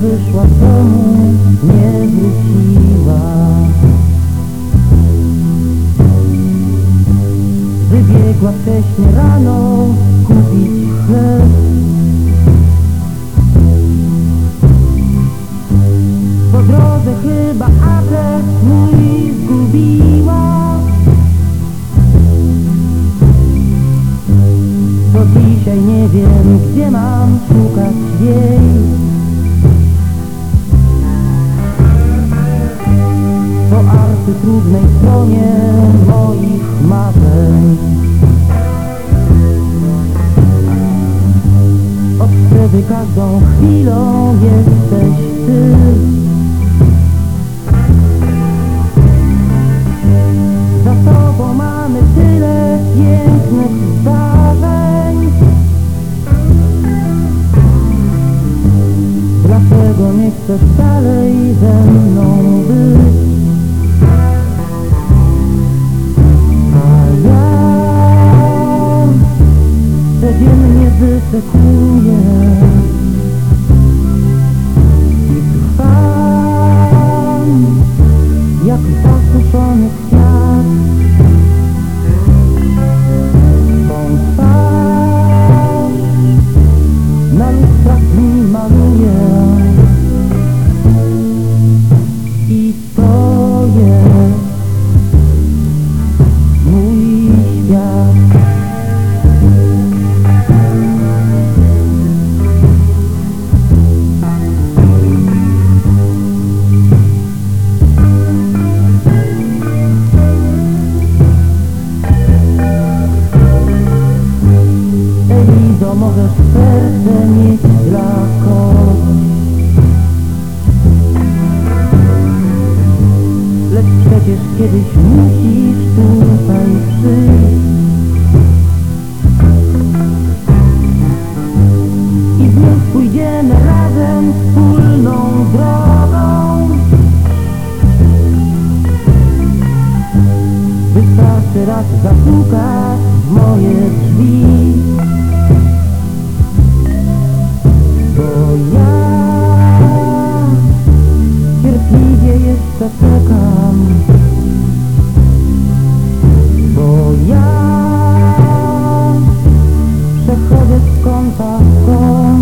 Wyszła z domu, nie wróciła. Wybiegła wcześnie rano kupić Po drodze chyba zgubiła. To dzisiaj nie wiem, gdzie mam szukać jej Wtedy każdą chwilą jesteś ty Za sobą mamy tyle pięknych zdarzeń Dlaczego nie chcesz dalej ze mną być? Wyczekuję i trwam jak zasuszony kwiat. Tą twarz na lustrach mi maluję serce mieć dla kogoś Lecz przecież kiedyś musisz tutaj przyjść. I znów pójdziemy razem wspólną drogą. Wystarczy raz zapukać w moje drzwi czekam Bo ja przechodzę z kąta w kąt